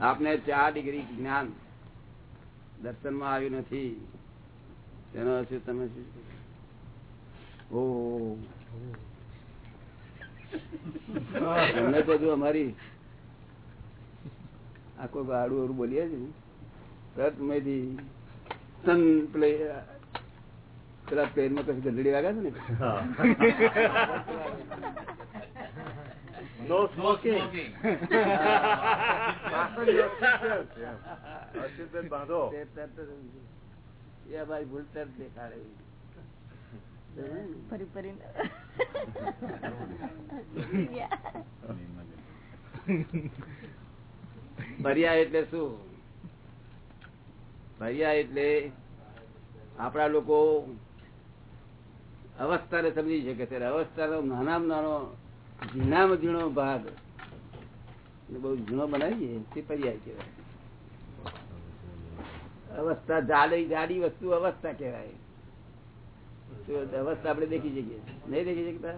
આપને ચાર ડિગ્રી જ્ઞાન. દર્શનમાં આવ્યું નથી. તેનો શું તમે ઓ. તમને તો જો અમારી આ કોઈ આડું અડું બોલીએ છે ને તરત મેથી તન પેલે, પેલા પેનમાં કશું ગંધડી વાગે છે ને? નો સ્મોકિંગ બાંધો એ અમારી ભૂલ તરત દેખાડે ફરી ફરીને ભર્યા એટલે શું ભર્યા એટલે આપણા લોકો અવસ્થાને સમજી શકે છે અવસ્થાનો નાનામાં નાનો ઝીણામાં ઝીણો ભાગ. બહુ ઝીણો બનાવીએ, તે પર્યાય કહેવાય. અવસ્થા જાડી જાડી વસ્તુ અવસ્થા કહેવાય. અવસ્થા આપણે દેખી શકીએ. નહીં દેખી શકતા?